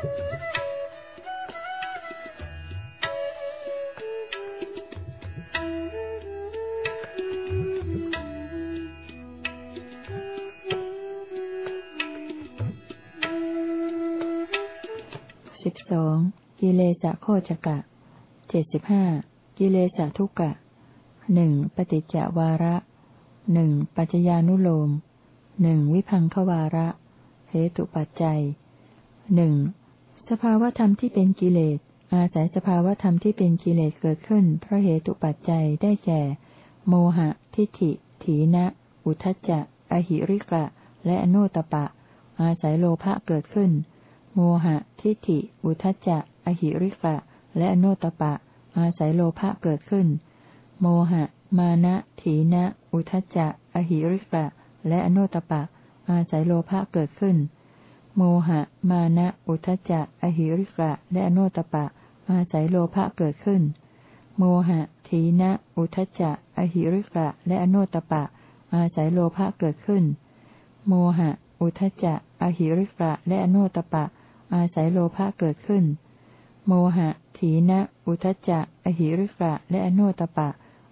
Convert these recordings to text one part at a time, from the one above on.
สิบสองกิเลสะโคจกะ เจ็ดสิบห้า กิเลสะทุกะหนึ่งปฏิจจวาระหนึ่งปัจจญานุโลมหนึ่งวิพังควาระ เหตุปัจจัยหนึ่ง สภาวธรรมที่เป็นกิเลส อาศัยสภาวธรรมที่เป็นกิเลสเกิดขึ้น เพราะเหตุปัจจัยได้แก่ โมหะ ทิฏฐิ ถีนะ อุทจจะ อหิริกะ และอโนตปะ อาศัยโลภะเกิดขึ้น โมหะ ทิฏฐิ อุทจจะ อหิริกะ และอโนตปะ อาศัยโลภะเกิดขึ้น โมหะ มานะ ถีนะ อุทจจะ อหิริกะ และอโนตปะ อาศัยโลภะเกิดขึ้น โมหะ มานะ อุทจจะ อหิริกะ และอโนตปะ อาศัยโลภะเกิดขึ้น โมหะถีนะ อุทจจะ อหิริกะ และอโนตปะ อาศัยโลภะเกิดขึ้น โมหะ อุทจจะ อหิริกะ และอโนตปะ อาศัยโลภะเกิดขึ้น โมหะถีนะ อุทจจะ อหิริกะ และอโนตปะ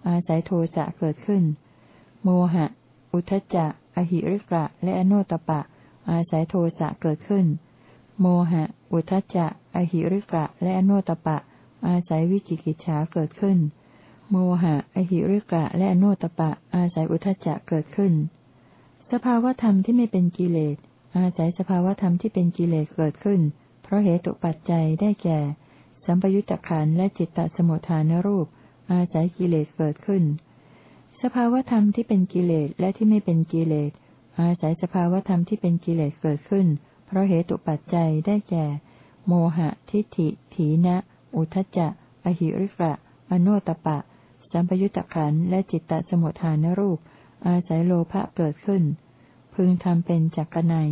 อาศัยโทสะเกิดขึ้น โมหะ อุทจจะ อหิริกะ และอโนตปะ อาศัยโทสะเกิดขึ้น โมหะ อุทจจะ อหิริกะ และอโนตปะ อาศัยวิจิกิจฉาเกิดขึ้น โมหะ อหิริกะ และอโนตปะ อาศัยอุทจจะเกิดขึ้น สภาวธรรมที่ไม่เป็นกิเลส อาศัยสภาวธรรมที่เป็นกิเลสเกิดขึ้น เพราะเหตุปัจจัยได้แก่ สัมปยุตตะขันและจิตตสมุทฐานรูป อาศัยกิเลสเกิดขึ้นสภาวธรรมที่เป็นกิเลสและที่ไม่เป็นกิเลส อาศัยสภาวธรรมที่เป็นกิเลสเกิดขึ้น เพราะเหตุปัจจัยได้แก่ โมหะ ทิฏฐิ ถีนะ อุทจจะ อหิริกะ อโนตปะ สัมปยุตตะขันและจิตตสมุทฐานรูป อาศัยโลภะเกิดขึ้น พึงทำเป็นจักรนัย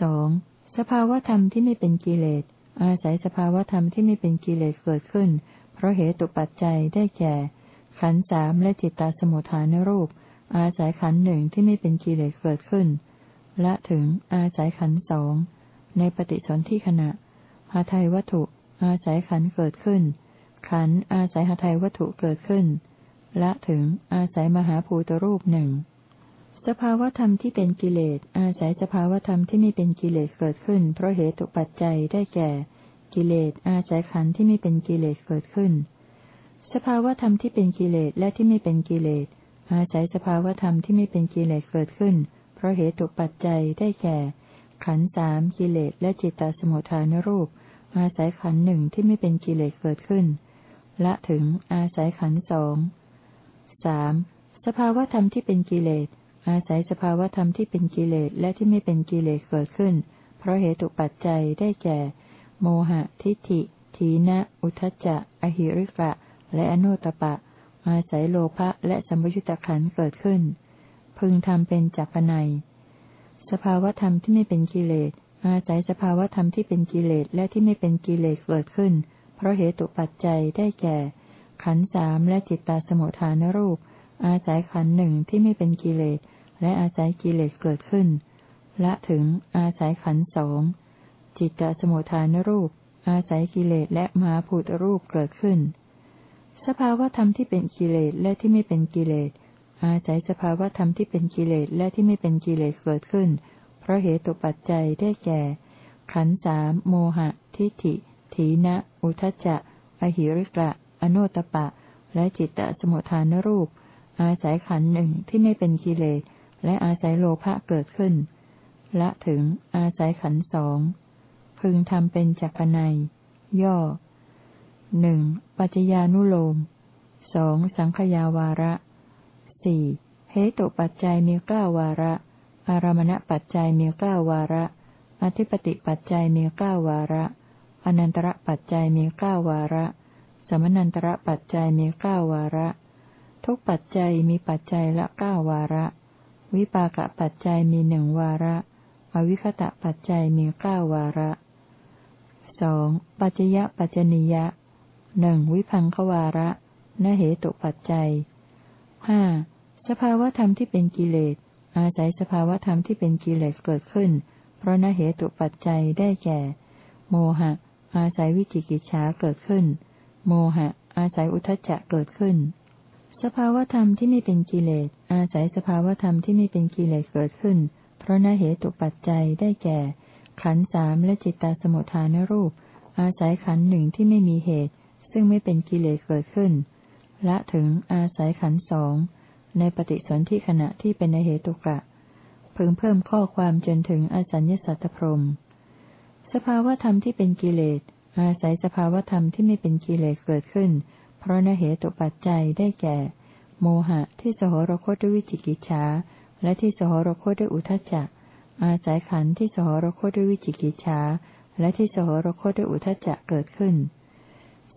สองสภาวธรรมที่ไม่เป็นกิเลส อาศัยสภาวธรรมที่ไม่เป็นกิเลสเกิดขึ้น เพราะเหตุปัจจัยได้แก่ ขันธ์สามและจิตตสมุทฐานรูป อาศัยขันหนึ่งที่ไม่เป็นกิเลสเกิดขึ้น และถึงอาศัยขันสองในปฏิสนธิขณะหาไทยวัตถุ อาศัยขันเกิดขึ้น ขันอาศัยหาไทยวัตถุเกิดขึ้น และถึงอาศัยมหาภูตรูปหนึ่งสภาวธรรมที่เป็นกิเลส อาศัยสภาวธรรมที่ไม่เป็นกิเลสเกิดขึ้น เพราะเหตุปัจจัยได้แก่ กิเลส อาศัยขันธ์ที่ไม่เป็นกิเลสเกิดขึ้น สภาวธรรมที่เป็นกิเลสและที่ไม่เป็นกิเลส อาศัยสภาวธรรมที่ไม่เป็นกิเลสเกิดขึ้น เพราะเหตุปัจจัยได้แก่ ขันธ์สามกิเลสและจิตตสมุทฐานรูป อาศัยขันธ์หนึ่งที่ไม่เป็นกิเลสเกิดขึ้น ละถึงอาศัยขันธ์สองสามสภาวธรรมที่เป็นกิเลส อาศัยสภาวธรรมที่เป็นกิเลสและที่ไม่เป็นกิเลสเกิดขึ้น เพราะเหตุปัจจัยได้แก่ โมหะทิฏฐิถีนะ อุทจจะ อหิริกะ และอโนตปะ อาศัยโลภะและสัมยุตตขันเกิดขึ้น พึงทำเป็นจักรนัย สภาวธรรมที่ไม่เป็นกิเลส อาศัยสภาวธรรมที่เป็นกิเลสและที่ไม่เป็นกิเลสเกิดขึ้น เพราะเหตุปัจจัยได้แก่ ขันสามและจิตตาสมุทฐานรูป อาศัยขันหนึ่งที่ไม่เป็นกิเลส และอาศัยกิเลสเกิดขึ้น ละถึงอาศัยขันสองจิตตสมุทฐานรูป อาศัยกิเลสและมหาภูตรูปเกิดขึ้น สภาวธรรมที่เป็นกิเลสและที่ไม่เป็นกิเลส อาศัยสภาวธรรมที่เป็นกิเลสและที่ไม่เป็นกิเลสเกิดขึ้น เพราะเหตุปัจจัยได้แก่ ขันธ์สามโมหะ ทิฏฐิ ถีนะ อุทจจะ อหิริกะ อโนตปะ และจิตตสมุทฐานรูป อาศัยขันธ์หนึ่งที่ไม่เป็นกิเลส และอาศัยโลภะเกิดขึ้น ละถึงอาศัยขันธ์สองพึงทำเป็นจักรนัยย่อ หนึ่งปัจจญานุโลมสองสังขยาวาระสี่เหตุปัจจัยมีเก้าวาระ อารมณปัจจัยมีเก้าวาระ อธิปติปัจจัยมีเก้าวาระ อนันตระปัจจัยมีเก้าวาระ สมนันตระปัจจัยมีเก้าวาระ ทุกปัจจัยมีปัจจัยละเก้าวาระ วิปากปัจจัยมีหนึ่งวาระ อวิคตะปัจจัยมีเก้าวาระสองปัจจยปัจจนิยะ หนึ่งวิพังควาระนเหตุปัจจัยห้าสภาวธรรมที่เป็นกิเลส อาศัยสภาวธรรมที่เป็นกิเลสเกิดขึ้น เพราะนเหตุปัจจัยได้แก่ โมหะ อาศัยวิจิกิจฉาเกิดขึ้น โมหะ อาศัยอุทจจะเกิดขึ้น สภาวธรรมที่ไม่เป็นกิเลส อาศัยสภาวธรรมที่ไม่เป็นกิเลสเกิดขึ้น เพราะนเหตุปัจจัยได้แก่ ขันสามและจิตตสมุทฐานรูป อาศัยขันหนึ่งที่ไม่มีเหตุ ซึ่งไม่เป็นกิเลสเกิดขึ้น ละถึงอาศัยขันสองในปฏิสนธิขณะที่เป็นในเหตุกะ พึงเพิ่มข้อความจนถึงอสัญญสัตตพรม สภาวธรรมที่เป็นกิเลส อาศัยสภาวธรรมที่ไม่เป็นกิเลสเกิดขึ้น เพราะนเหตุปัจจัยได้แก่ โมหะที่สหรคตด้วยวิจิกิจฉาและที่สหรคตด้วยอุทจจะอาศัยขันธ์ที่สหรคตด้วยวิจิกิจฉาและที่สหรคตด้วยอุทจจะเกิดขึ้น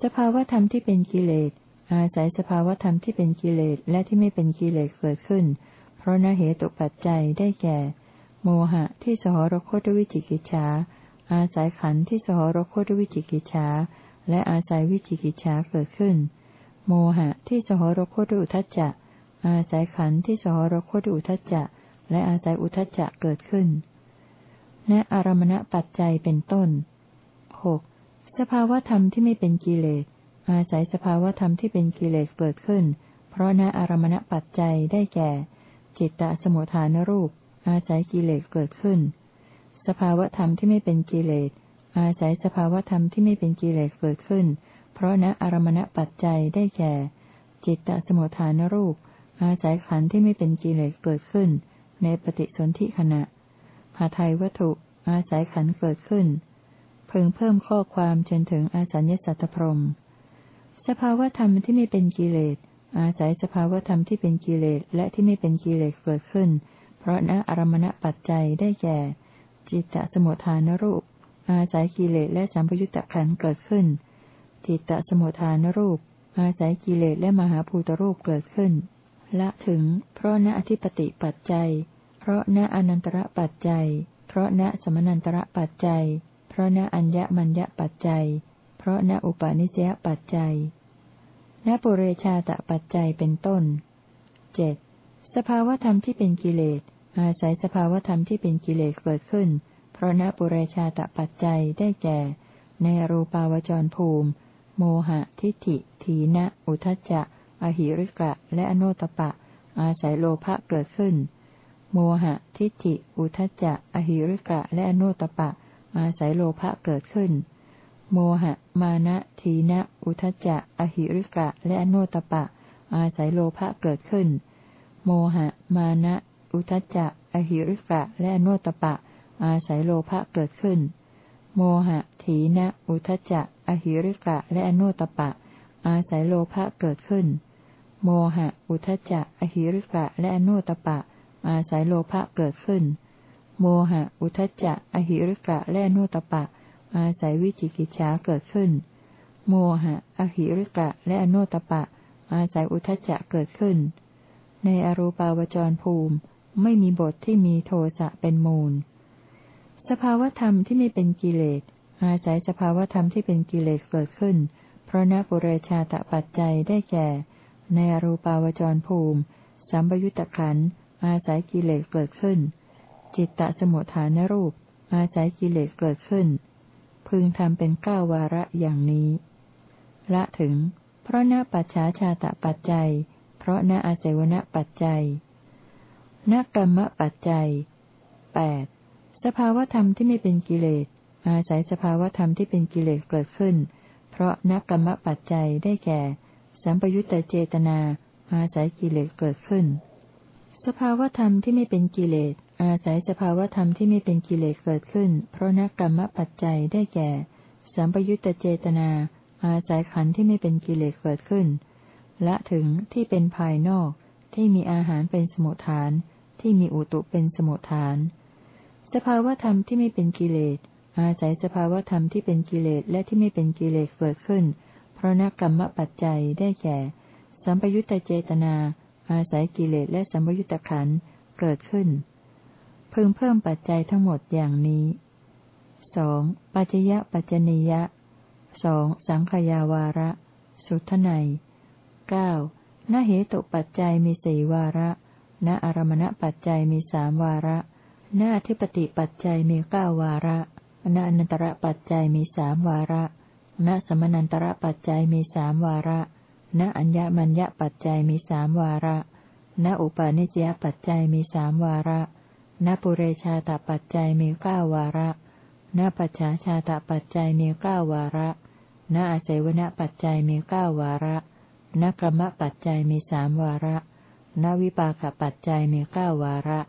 สภาวธรรมที่เป็นกิเลส อาศัยสภาวธรรมที่เป็นกิเลสและที่ไม่เป็นกิเลสเกิดขึ้น เพราะนเหตุปัจจัยได้แก่ โมหะที่สหรคตวิจิกิจฉาอาศัยขันธ์ที่สหรคตวิจิกิจฉาและอาศัยวิจิกิจฉาเกิดขึ้น โมหะที่สหรคตอุทจจะ อาศัยขันธ์ที่สหรคตอุทจจะ และอาศัยอุทจจะเกิดขึ้น และอารมณปัจจัยเป็นต้นหก สภาวธรรมที่ไม่เป็นกิเลส อาศัยสภาวธรรมที่เป็นกิเลสเกิดขึ้น เพราะณอารมณปัจจัยได้แก่ จิตตสมุทฐานรูป อาศัยกิเลสเกิดขึ้น สภาวธรรมที่ไม่เป็นกิเลส อาศัยสภาวธรรมที่ไม่เป็นกิเลสเกิดขึ้น เพราะณอารมณปัจจัยได้แก่ จิตตสมุทฐานรูป อาศัยขันธ์ที่ไม่เป็นกิเลสเกิดขึ้น ในปฏิสนธิขณะหาไทยวัตถุ อาศัยขันธ์เกิดขึ้น พิ่งเพิ่มข้อความจนถึงอาสัญญสัตตพรม สภาวธรรมที่ไม่เป็นกิเลส อาศัยสภาวธรรมที่เป็นกิเลสและที่ไม่เป็นกิเลสเกิดขึ้น เพราะณอารมณปัจจัยได้แก่ จิตตสมุทฐานรูป อาศัยกิเลสและสัมปยุตตะขันเกิดขึ้น จิตตสมุทฐานรูป อาศัยกิเลสและมหาภูตรูปเกิดขึ้น ละถึง เพราะณอธิปติปัจจัย เพราะณอนันตระปัจจัย เพราะณสมนันตระปัจจัย เพราะณอัญญมัญญปัจจัย เพราะณอุปาณิสยปัจจัยและปุเรชาตปัจจัยเป็นต้นเจ็ดสภาวธรรมที่เป็นกิเลส อาศัยสภาวธรรมที่เป็นกิเลสเกิดขึ้น เพราะนปุเรชาตปัจจัยได้แก่ ในรูปาวจรภูมิ โมหะ ทิฏฐิถีนะ อุทจจะ อหิริกะ และอโนตปะ อาศัยโลภะเกิดขึ้น โมหะ ทิฏฐิ อุทจจะ อหิริกะ และอโนตปะ อาศัยโลภะเกิดขึ้น โมหะ มานะ ทีนะ อุทจจะ อหิริกะ และอโนตปะ อาศัยโลภะเกิดขึ้น โมหะ มานะ อุทจจะ อหิริกะ และอโนตปะ อาศัยโลภะเกิดขึ้น โมหะ ทีนะ อุทจจะ อหิริกะ และอโนตปะ อาศัยโลภะเกิดขึ้น โมหะ อุทจจะ อหิริกะ และอโนตปะ อาศัยโลภะเกิดขึ้น โมหะ อุทจจะ อหิริกะ และโนตปะ อาศัยวิจิกิจฉาเกิดขึ้น โมหะ อหิริกะ และอโนตปะ อาศัยอุทจจะเกิดขึ้น ในอรูปาวจรภูมิไม่มีบทที่มีโทสะเป็นมูล สภาวธรรมที่ไม่เป็นกิเลส อาศัยสภาวธรรมที่เป็นกิเลสเกิดขึ้น เพราะนปุเรชาตปัจจัยได้แก่ ในอรูปาวจรภูมิสัมบยุตตะขันอาศัยกิเลสเกิดขึ้น จิตตสมุทฐานรูป อาศัยกิเลสเกิดขึ้น พึงทำเป็นเก้าวาระอย่างนี้ ละถึง เพราะณปัจฉาชาตะปัจจัย เพราะณอาศัยวณปัจจัยณกรรมปัจจัยแปดสภาวธรรมที่ไม่เป็นกิเลส อาศัยสภาวธรรมที่เป็นกิเลสเกิดขึ้น เพราะนักกรรมปัจจัยได้แก่ สัมปยุตตเจตนา อาศัยกิเลสเกิดขึ้น สภาวธรรมที่ไม่เป็นกิเลส อาศัยสภาวธรรมที่ไม่เป็นกิเลสเกิดขึ้น เพราะนักกรรมปัจจัยได้แก่ สัมปยุตตเจตนา อาศัยขันธ์ที่ไม่เป็นกิเลสเกิดขึ้น และถึงที่เป็นภายนอกที่มีอาหารเป็นสมุทฐาน ที่มีอุตุเป็นสมุทฐาน สภาวธรรมที่ไม่เป็นกิเลส อาศัยสภาวธรรมที่เป็นกิเลสและที่ไม่เป็นกิเลสเกิดขึ้น เพราะนักกรรมปัจจัยได้แก่ สัมปยุตตเจตนา อาศัยกิเลสและสัมปยุตตะขันเกิดขึ้น พึงเพิ่มปัจจัยทั้งหมดอย่างนี้สองปัจจยปัจจนิยะสองสังขยาวาระ สุทไนเก้านเหตุปัจจัยมีสี่วาระ ณอารมณปัจจัยมีสามวาระณอธิปติปัจจัยมีเก้าวาระณอนันตระปัจจัยมีสามวาระณสมนันตระปัจจัยมีสามวาระ ณอัญญมัญญปัจจัยมีสามวาระ ณอุปาณิสยปัจจัยมีสามวาระ ณปุเรชาตปัจจัยมีเก้าวาระณปัจฉาชาตปัจจัยมีเก้าวาระณอาศัยวณปัจจัยมีเก้าวาระณกรรมปัจจัยมีสามวาระณวิปากปัจจัยมีเก้าวาระ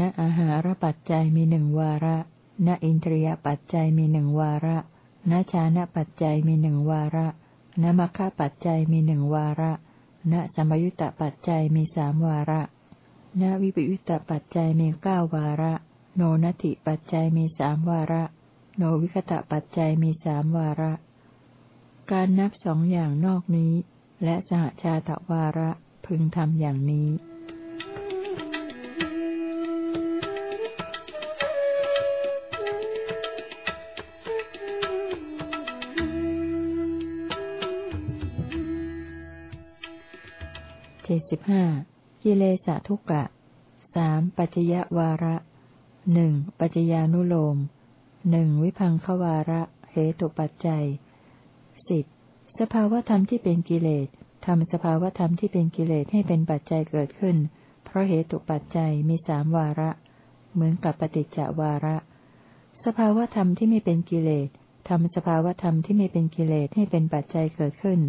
ณอาหารปัจจัยมีหนึ่งวาระณอินทรียปัจจัยมีหนึ่งวาระณชานะปัจจัยมีหนึ่งวาระณมัคคะปัจจัยมีหนึ่งวาระณสมยุตตปัจจัยมีสามวาระ ณวิปยุตตปัจจัยมีเก้าวาระ โนนัตถิปัจจัยมีสามวาระ โนวิคตะปัจจัยมีสามวาระ การนับสองอย่างนอกนี้ และสหชาตวาระพึงทำอย่างนี้เจ็ดสิบห้า กิเลสทุกกะสามปัจจยวาระหนึ่งปัจจญานุโลมหนึ่งวิพังควาระเหตุปัจจัยสิบสภาวธรรมที่เป็นกิเลสทำสภาวธรรมที่เป็นกิเลสให้เป็นปัจจัยเกิดขึ้น เพราะเหตุปัจจัยมีสามวาระ เหมือนกับปฏิจจวาระ สภาวธรรมที่ไม่เป็นกิเลสทำสภาวธรรมที่ไม่เป็นกิเลสให้เป็นปัจจัยเกิดขึ้น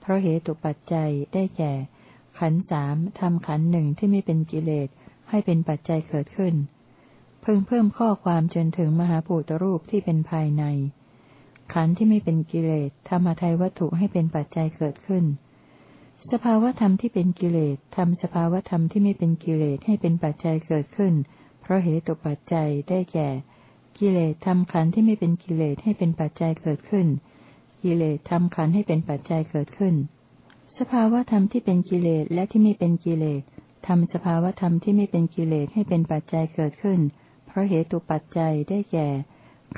เพราะเหตุปัจจัยได้แก่ ขันสามทำขันหนึ่งที่ไม่เป็นกิเลสให้เป็นปัจจัยเกิดขึ้น เพิ่งเพิ่มข้อความจนถึงมหาปูตรูปที่เป็นภายใน ขันที่ไม่เป็นกิเลสทำอาทัยวัตถุให้เป็นปัจจัยเกิดขึ้น สภาวธรรมที่เป็นกิเลสทำสภาวธรรมที่ไม่เป็นกิเลสให้เป็นปัจจัยเกิดขึ้น เพราะเหตุตปัจจัยได้แก่ กิเลสทำขันที่ไม่เป็นกิเลสให้เป็นปัจจัยเกิดขึ้น กิเลสทำขันให้เป็นปัจจัยเกิดขึ้น สภาวธรรมที่เป็นกิเลสและที่ไม่เป็นกิเลสทำสภาวธรรมที่ไม่เป็นกิเลสให้เป็นปัจจัยเกิดขึ้น เพราะเหตุปัจจัยได้แก่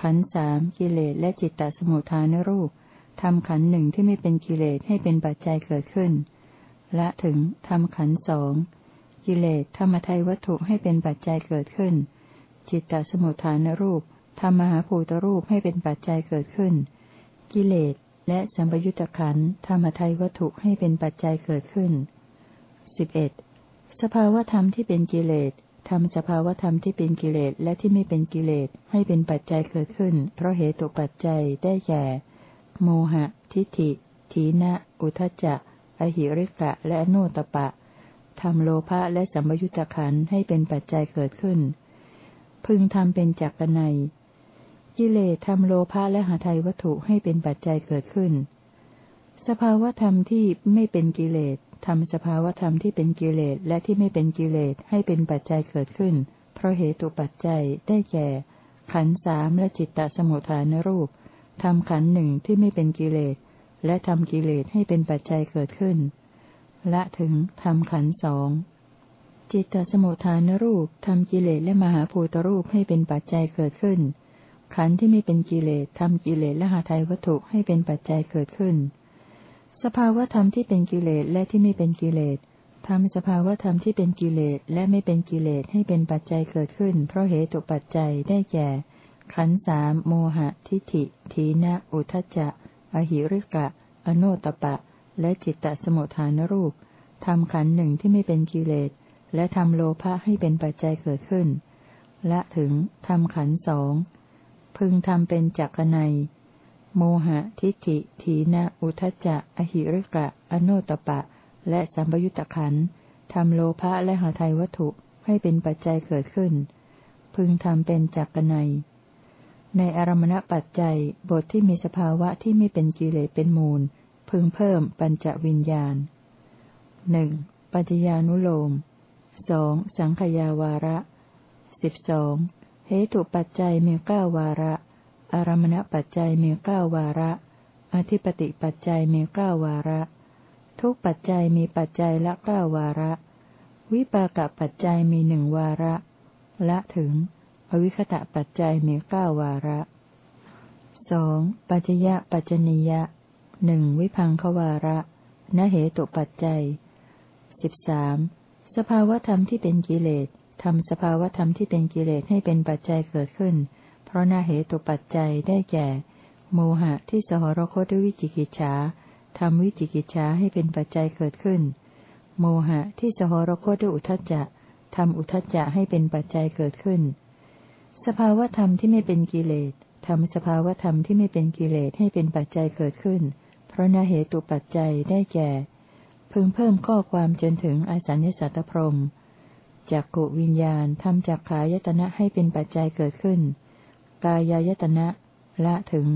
ขันสามกิเลสและจิตตสมุทฐานรูปทำขันหนึ่งที่ไม่เป็นกิเลสให้เป็นปัจจัยเกิดขึ้น และถึงทำขันสองกิเลสธรรมทัยวัตถุให้เป็นปัจจัยเกิดขึ้น จิตตสมุทฐานรูปทำมหาภูตรูปให้เป็นปัจจัยเกิดขึ้น กิเลส และสัมปยุตตะขันธรรมทัยวัตถุให้เป็นปัจจัยเกิดขึ้นสิบเอ็ดสภาวธรรมที่เป็นกิเลสทำสภาวธรรมที่เป็นกิเลสและที่ไม่เป็นกิเลสให้เป็นปัจจัยเกิดขึ้น เพราะเหตุปัจจัยได้แก่ โมหะ ทิฏฐิ ทีนะ อุทจจะ อหิริกะ และโนตปะทำโลภะและสัมยุตตขันให้เป็นปัจจัยเกิดขึ้น พึงทำเป็นจักรนัย กิเลสทำโลภะและหาไทยวัตถุให้เป็นปัจจัยเกิดขึ้น สภาวธรรมที่ไม่เป็นกิเลสทำสภาวธรรมที่เป็นกิเลสและที่ไม่เป็นกิเลสให้เป็นปัจจัยเกิดขึ้น เพราะเหตุปัจจัยได้แก่ ขันสามและจิตตสมุทฐานรูปทำขันหนึ่งที่ไม่เป็นกิเลส และทำกิเลสให้เป็นปัจจัยเกิดขึ้นและถึงทำขันสองจิตตสมุทฐานรูปทำกิเลสและมหาภูตรูปให้เป็นปัจจัยเกิดขึ้น ขันธ์ที่ไม่เป็นกิเลสทำกิเลสและหาไทยวัตถุให้เป็นปัจจัยเกิดขึ้น สภาวธรรมที่เป็นกิเลสและที่ไม่เป็นกิเลสทำสภาวธรรมที่เป็นกิเลสและไม่เป็นกิเลสให้เป็นปัจจัยเกิดขึ้น เพราะเหตุปัจจัยได้แก่ ขันธ์สามโมหะ ทิฏฐิ ทีนะ อุทจจะ อหิริกะ อโนตปะ และจิตตสมุทฐานรูปทำขันหนึ่งที่ไม่เป็นกิเลส และทำโลภะให้เป็นปัจจัยเกิดขึ้น และถึงทำขันสอง พึงทำเป็นจักนัย โมหะทิฏฐิ ถีนะอุทจจะ อหิริกะ อโนตปะ และสัมปยุตตะขันทำโลภะและหาไทยวัตถุให้เป็นปัจจัยเกิดขึ้น พึงทำเป็นจักนัย ในอารมณปัจจัยบทที่มีสภาวะที่ไม่เป็นกิเลสเป็นมูล พึงเพิ่มปัญจวิญญาณหนึ่งปัจญานุโลมสองสังขยาวาระสิบสอง เหตุปัจจัยมีเก้าวาระ อารมณปัจจัยมีเก้าวาระ อธิปติปัจจัยมีเก้าวาระ ทุกปัจจัยมีปัจจัยละเก้าวาระ วิปากปัจจัยมีหนึ่งวาระ ละถึง อวิคตะปัจจัยมีเก้าวาระสองปัจจยะปัจจนิยะหนึ่งวิพังควาระนเหตุปัจจัยสิบสามสภาวธรรมที่เป็นกิเลส ทำสภาวธรรมที่เป็นกิเลสให้เป็นปัจจัยเกิดขึ้น เพราะนาเหตุปัจจัยได้แก่ โมหะที่สหรคตด้วยวิจิกิจฉาทำวิจิกิจฉาให้เป็นปัจจัยเกิดขึ้น โมหะที่สหรคตด้วยอุทจจะทำอุทจจะให้เป็นปัจจัยเกิดขึ้น สภาวธรรมที่ไม่เป็นกิเลสทำสภาวธรรมที่ไม่เป็นกิเลสให้เป็นปัจจัยเกิดขึ้น เพราะนาเหตุปัจจัยได้แก่ พึงเพิ่มข้อความจนถึงอสัญญสัตตพรม จากกุวิญญาณทำจากขายตนะให้เป็นปัจจัยเกิดขึ้น กายายตนะละถึง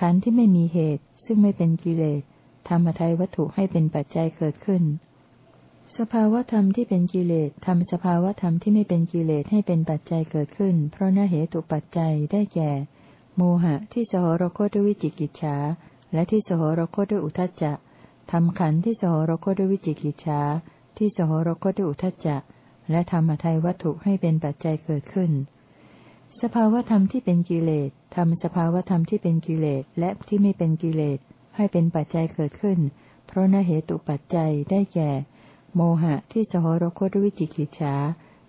ขันธ์ที่ไม่มีเหตุ ซึ่งไม่เป็นกิเลสธรรมทัยวัตถุให้เป็นปัจจัยเกิดขึ้น สภาวธรรมที่เป็นกิเลสทำสภาวธรรมที่ไม่เป็นกิเลสให้เป็นปัจจัยเกิดขึ้น เพราะนเหตุปัจจัยได้แก่ โมหะที่สหรคตด้วยวิจิกิจฉาและที่สหรคตด้วยอุทจจะทำขันธ์ที่สหรคตด้วยวิจิกิจฉาที่สหรคตด้วยอุทจจะ และธรรมทัยวัตถุให้เป็นปัจจัยเกิดขึ้น สภาวธรรมที่เป็นกิเลสทำสภาวธรรมที่เป็นกิเลสและที่ไม่เป็นกิเลสให้เป็นปัจจัยเกิดขึ้น เพราะนเหตุปัจจัยได้แก่ โมหะที่สหรคตวิจิกิจฉา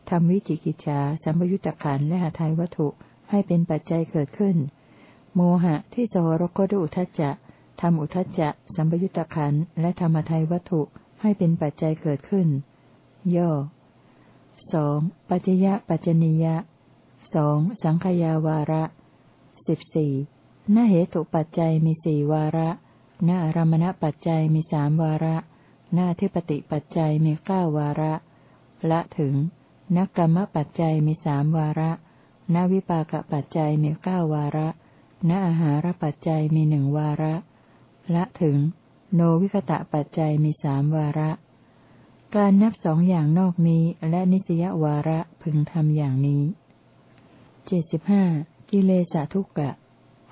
ทำวิจิกิจฉาสัมยุญตะขันและหาทายวัตถุให้เป็นปัจจัยเกิดขึ้น โมหะที่สหรคตอุทจจะทำอุทจจะสัมยุญตะขันและธรรมทายวัตถุให้เป็นปัจจัยเกิดขึ้น ย่อ สองปัจยะปัจจนิยะสองสังขยาวาระสิบสี่นเหตุปัจจัยมีสี่วาระนาอารมณปัจจัยมีสามวาระนาทิปติปัจจัยมีเก้าวาระ ละถึงนักกรรมปัจจัยมีสามวาระนาวิปากปัจจัยมีเก้าวาระนาอาหารปัจจัยมีหนึ่งวาระ ละถึง โนวิคตะปัจจัยมีสามวาระ การนับสองอย่างนอกนี้และนิสยวาระพึงทำอย่างนี้เจ็ดสิบห้ากิเลสทุกกะ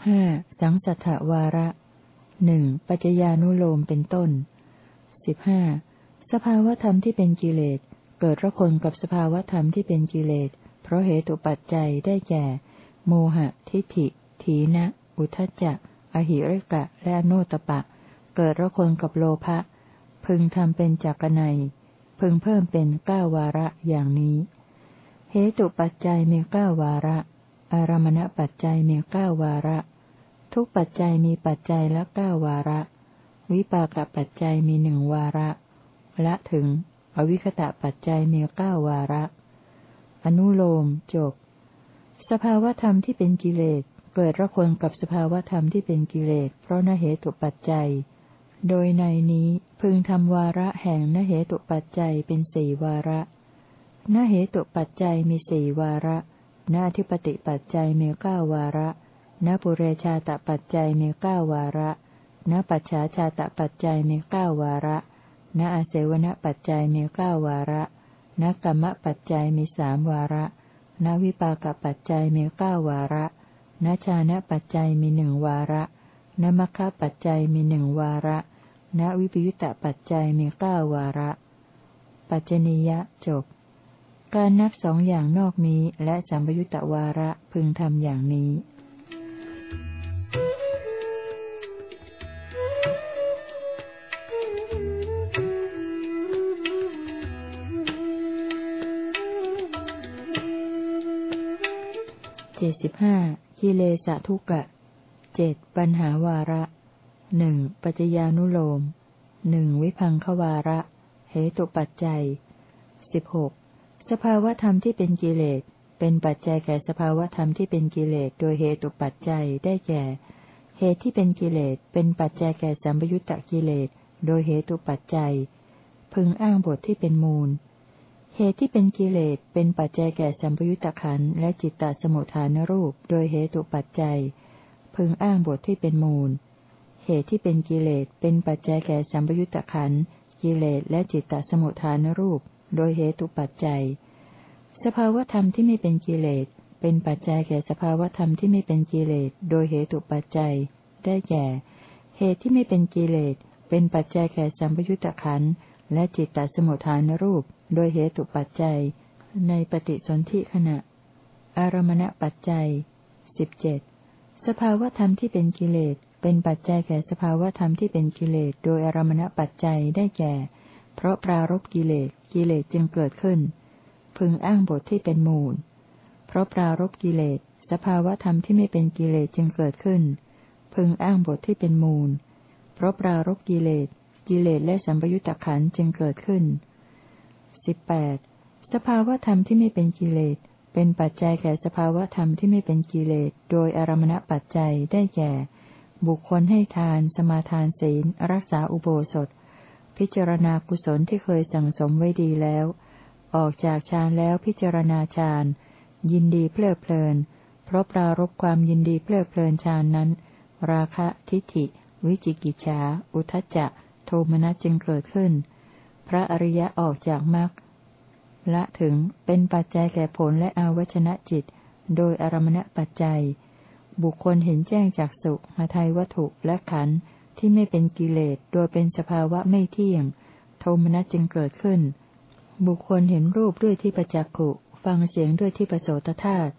ห้าสังสัทธวาระหนึ่งปัจจญานุโลมเป็นต้นสิบห้าสภาวธรรมที่เป็นกิเลส เกิดระคนกับสภาวธรรมที่เป็นกิเลส เพราะเหตุปัจจัยได้แก่ โมหะ ทิฏฐิ ถีนะ อุทจจะ อหิริกะ และโนตปะ เกิดระคนกับโลภะ พึงทำเป็นจักนัย พึงเพิ่มเป็นเก้าวาระอย่างนี้ เหตุปัจจัยมีเก้าวาระ อารมณปัจจัยมีเก้าวาระ ทุกปัจจัยมีปัจจัยละเก้าวาระ วิปากปัจจัยมีหนึ่งวาระละถึง อวิคตะปัจจัยมีเก้าวาระ อนุโลมจบ สภาวธรรมที่เป็นกิเลสเกิดระคนกับสภาวธรรมที่เป็นกิเลสเพราะนเหตุปัจจัย โดยในนี้ พึงทำวาระแห่งนเหตุปัจจัยเป็นสี่วาระนเหตุปัจจัยมีสี่วาระนาทิปติปัจจัยมีเก้าวาระนปุเรชาตปัจจัยมีเก้าวาระนปัจฉาชาตปัจจัยมีเก้าวาระนอาเสวนปัจจัยมีเก้าวาระนกรรมปัจจัยมีสามวาระนวิปากปัจจัยมีเก้าวาระนชานะปัจจัยมีหนึ่งวาระนมัคคปัจจัยมีหนึ่งวาระ ณวิปยุตตปัจจัยมีเก้าวาระ ปัจจนิยะจบ การนับสองอย่างนอกนี้และสัมปยุตตวาระพึงทำอย่างนี้เจ็ดสิบห้ากิเลสทุกะเจ็ดปัญหาวาระ หนึ่งปัจจญานุโลมหนึ่งวิพังควาระ เหตุปัจจัยสิบหกสภาวธรรมที่เป็นกิเลส เป็นปัจจัยแก่สภาวธรรมที่เป็นกิเลส โดยเหตุปัจจัยได้แก่ เหตุที่เป็นกิเลส เป็นปัจจัยแก่สัมยุญตะกิเลส โดยเหตุปัจจัย พึงอ้างบทที่เป็นมูล เหตุที่เป็นกิเลส เป็นปัจจัยแก่สัมยุญตะขันและจิตตสมุทฐานรูป โดยเหตุปัจจัย พึงอ้างบทที่เป็นมูล เหตุที่เป็นกิเลสเป็นปัจจัยแก่สัมปยุตตะขันกิเลสและจิตตสมุทฐานรูป โดยเหตุปัจจัย สภาวธรรมที่ไม่เป็นกิเลสเป็นปัจจัยแก่สภาวธรรมที่ไม่เป็นกิเลสโดยเหตุปัจจัย ได้แก่ เหตุที่ไม่เป็นกิเลสเป็นปัจจัยแก่สัมปยุตตะขันและจิตตสมุทฐานรูป โดยเหตุปัจจัย ในปฏิสนธิขณะ อารมณปัจจัยสิบเจ็ดสภาวธรรมที่เป็นกิเลส เป็นปัจจัยแก่สภาวธรรมที่เป็นกิเลสโดยอารมณปัจจัยได้แก่ เพราะปรารบกิเลสกิเลสจึงเกิดขึ้น พึงอ้างบทที่เป็นมูล เพราะปรารบกิเลสสภาวธรรมที่ไม่เป็นกิเลสจึงเกิดขึ้น พึงอ้างบทที่เป็นมูล เพราะปรารบกิเลสกิเลสและสัมปยุตตะขันจึงเกิดขึ้นสิบแปดสภาวธรรมที่ไม่เป็นกิเลสเป็นปัจจัยแก่สภาวธรรมที่ไม่เป็นกิเลสโดยอารมณปัจจัยได้แก่ บุคคลให้ทาน สมาทานศีล รักษาอุโบสถ พิจารณากุศลที่เคยสั่งสมไว้ดีแล้ว ออกจากฌานแล้วพิจารณาฌาน ยินดีเพลิดเพลิน เพราะปรารบความยินดีเพลิดเพลินฌานนั้น ราคะทิฏฐิ วิจิกิจฉา อุทจจะ โทมนัสจึงเกิดขึ้น พระอริยะออกจากมรรคละถึงเป็นปัจจัยแก่ผลและอาวชนะจิต โดยอารมณปัจจัย บุคคลเห็นแจ้งจากสุหทัยวัตถุและขันธ์ที่ไม่เป็นกิเลสโดยเป็นสภาวะไม่เที่ยง โทมนัสจึงเกิดขึ้น บุคคลเห็นรูปด้วยที่ประจักขุ ฟังเสียงด้วยที่ประโสตธาตุ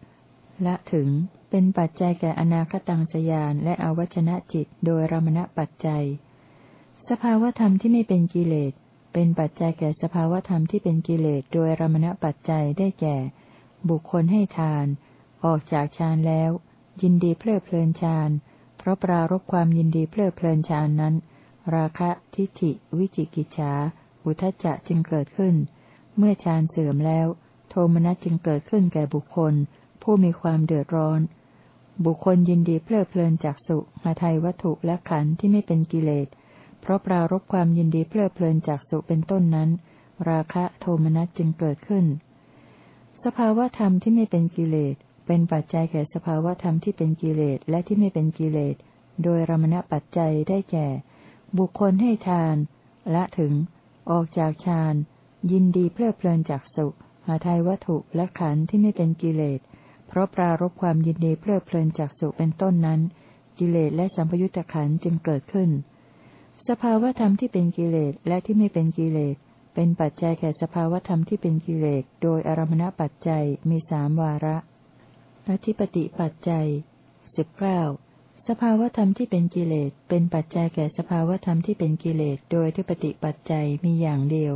และถึงเป็นปัจจัยแก่อนาคตังสยานและอวัชนะจิตโดยรมณะปัจจัย สภาวธรรมที่ไม่เป็นกิเลส เป็นปัจจัยแก่สภาวธรรมที่เป็นกิเลสโดยรมณะปัจจัยได้แก่ บุคคลให้ทาน ออกจากฌานแล้ว ยินดีเพลิดเพลินฌาน เพราะปรารบความยินดีเพลิดเพลินฌานนั้น ราคะทิฏฐิ วิจิกิจฉาอุทจจะจึงเกิดขึ้น เมื่อฌานเสื่อมแล้ว โทมนัสจึงเกิดขึ้นแก่บุคคล ผู้มีความเดือดร้อน บุคคลยินดีเพลิดเพลินจากสุมาไทยวัตถุและขันธ์ที่ไม่เป็นกิเลส เพราะปรารบความยินดีเพลิดเพลินจากสุเป็นต้นนั้น ราคะโทมนัสจึงเกิดขึ้น สภาวะธรรมที่ไม่เป็นกิเลส เป็นปัจจัยแก่สภาวธรรมที่เป็นกิเลสและที่ไม่เป็นกิเลส โดยรมณปัจจัยได้แก่ บุคคลให้ทาน ละถึง ออกจากฌาน ยินดีเพลิดเพลินจากสุหาทายวัตถุและขันธ์ที่ไม่เป็นกิเลส เพราะปรารบความยินดีเพลิดเพลินจากสุเป็นต้นนั้น กิเลสและสัมปยุตตะขันธ์จึงเกิดขึ้น สภาวธรรมที่เป็นกิเลสและที่ไม่เป็นกิเลสเป็นปัจจัยแก่สภาวธรรมที่เป็นกิเลส โดยอารมณปัจจัยมีสามวาระ อธิปติปัจจัยสิบเก้าสภาวธรรมที่เป็นกิเลสเป็นปัจจัยแก่สภาวธรรมที่เป็นกิเลสโดยทิปติปัจจัยมีอย่างเดียว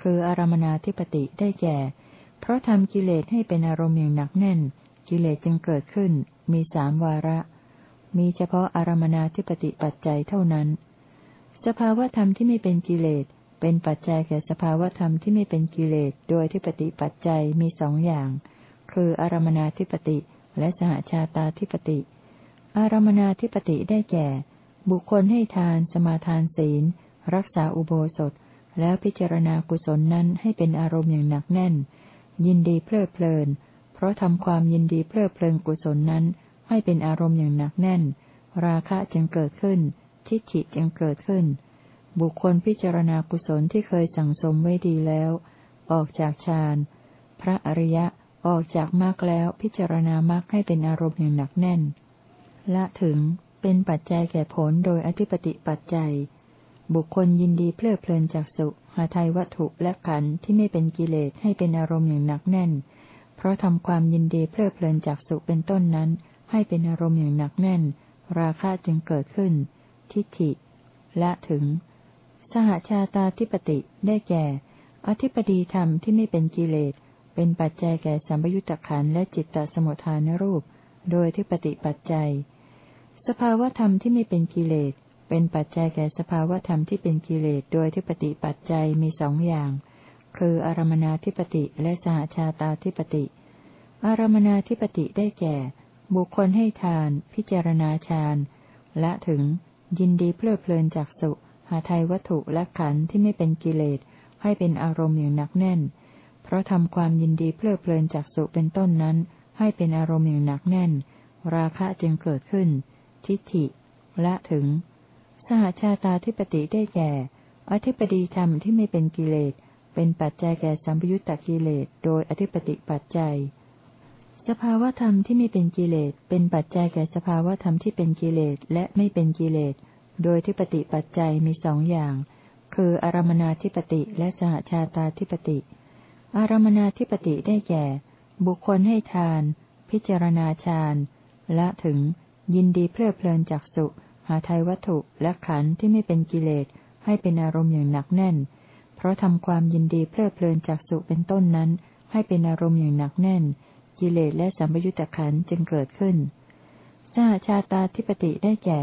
คืออารมนาธิปติได้แก่ เพราะทำกิเลสให้เป็นอารมณ์อย่างหนักแน่น กิเลสจึงเกิดขึ้น มีสามวาระ มีเฉพาะอารมนาธิปติปัจจัยเท่านั้น สภาวธรรมที่ไม่เป็นกิเลสเป็นปัจจัยแก่สภาวธรรมที่ไม่เป็นกิเลสโดยที่ปฏิปัจจัยมีสองอย่าง คืออารมนาธิปติและสหชาตาธิปติ อารมนาธิปติได้แก่ บุคคลให้ทาน สมาทานศีล รักษาอุโบสถ แล้วพิจารณากุศลนั้นให้เป็นอารมณ์อย่างหนักแน่น ยินดีเพลิดเพลิน เพราะทำความยินดีเพลิดเพลินกุศลนั้น ให้เป็นอารมณ์อย่างหนักแน่น ราคะจึงเกิดขึ้น ทิฏฐิจึงเกิดขึ้น บุคคลพิจารณากุศลที่เคยสั่งสมไว้ดีแล้ว ออกจากฌานพระอริยะ ออกจากมรรคแล้วพิจารณามรรคให้เป็นอารมณ์อย่างหนักแน่น ละถึงเป็นปัจจัยแก่ผลโดยอธิปติปัจจัย บุคคลยินดีเพลิดเพลินจากสุหาไทยวัตถุและขันธ์ที่ไม่เป็นกิเลสให้เป็นอารมณ์อย่างหนักแน่น เพราะทำความยินดีเพลิดเพลินจากสุเป็นต้นนั้น ให้เป็นอารมณ์อย่างหนักแน่น ราคะจึงเกิดขึ้น ทิฏฐิและถึง สหชาตาธิปติได้แก่ อธิปดีธรรมที่ไม่เป็นกิเลส เป็นปัจจัยแก่สัมยุญตขันและจิตตสมุทฐานรูป โดยที่ปฏิปัจจัย สภาวธรรมที่ไม่เป็นกิเลส เป็นปัจจัยแก่สภาวธรรมที่เป็นกิเลส โดยที่ปฏิปัจจัยมีสองอย่าง คืออารมนาธิปติและสหชาตาธิปติ อารมนาธิปติได้แก่ บุคคลให้ทาน พิจารณาฌานและถึง ยินดีเพลิดเพลินจากสุ หาไทยวัตถุและขันธ์ที่ไม่เป็นกิเลส ให้เป็นอารมณ์อย่างหนักแน่น เพราะทำความยินดีเพลิดเพลินจากสุเป็นต้นนั้น ให้เป็นอารมณ์อย่างหนักแน่น ราคะจึงเกิดขึ้น ทิฏฐิ ละถึง สหชาตาธิปติได้แก่ อธิปดีธรรมที่ไม่เป็นกิเลส เป็นปัจจัยแก่สัมปยุตตกิเลส โดยอธิปติปัจจัย สภาวธรรมที่ไม่เป็นกิเลส เป็นปัจจัยแก่สภาวธรรมที่เป็นกิเลสและไม่เป็นกิเลส โดยที่ปฏิปัจจัยมีสองอย่าง คืออารมนาธิปติและสหชาตาธิปติ อารมนาธิปติได้แก่ บุคคลให้ทาน พิจารณาฌานละถึง ยินดีเพลิดเพลินจากสุหาไทยวัตถุและขันธ์ที่ไม่เป็นกิเลสให้เป็นอารมณ์อย่างหนักแน่น เพราะทำความยินดีเพลิดเพลินจากสุเป็นต้นนั้น ให้เป็นอารมณ์อย่างหนักแน่น กิเลสและสัมยุญตขันจึงเกิดขึ้นสหชาตาธิปติได้แก่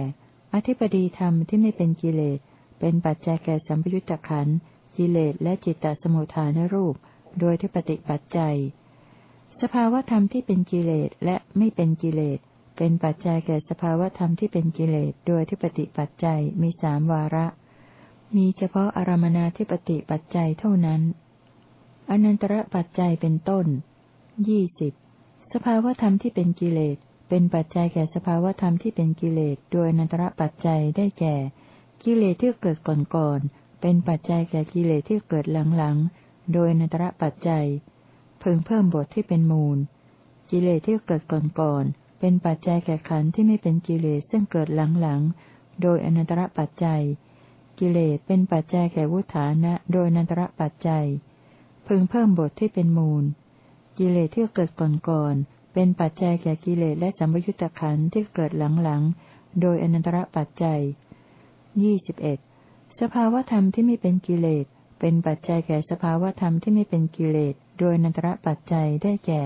อธิปดีธรรมที่ไม่เป็นกิเลสเป็นปัจจัยแก่สัมยุญตขันกิเลสและจิตตสมุทฐานรูป โดยทิปติปัจจัย สภาวธรรมที่เป็นกิเลสและไม่เป็นกิเลส เป็นปัจจัยแก่สภาวธรรมที่เป็นกิเลส โดยทิปติปัจจัยมีสามวาระ มีเฉพาะอารมนาทิปติปัจจัยเท่านั้น อนันตระปัจจัยเป็นต้นยี่สิบสภาวธรรมที่เป็นกิเลส เป็นปัจจัยแก่สภาวธรรมที่เป็นกิเลส โดยอนันตระปัจจัยได้แก่ กิเลสที่เกิดก่อนๆเป็นปัจจัยแก่กิเลสที่เกิดหลังๆ โดยอนันตระปัจจัยพิ่งเพิ่มบทที่เป็นมูล กิเลสที่เกิดก่อนๆเป็นปัจจัยแก่ขันธ์ที่ไม่เป็นกิเลสซึ่งเกิดหลังๆโดยอนันตระปัจจัย กิเลสเป็นปัจจัยแก่วุฒานะ โดยอนันตระปัจจัย พึงเพิ่มบทที่เป็นมูล กิเลสที่เกิดก่อนๆเป็นปัจจัยแก่กิเลสและสัมยุญตขันธ์ที่เกิดหลังๆโดยอนันตระปัจจัยยี่สิบเอ็ดสภาวธรรมที่ไม่เป็นกิเลส เป็นปัจจัยแก่สภาวธรรมที่ไม่เป็นกิเลส โดยอนันตระปัจจัยได้แก่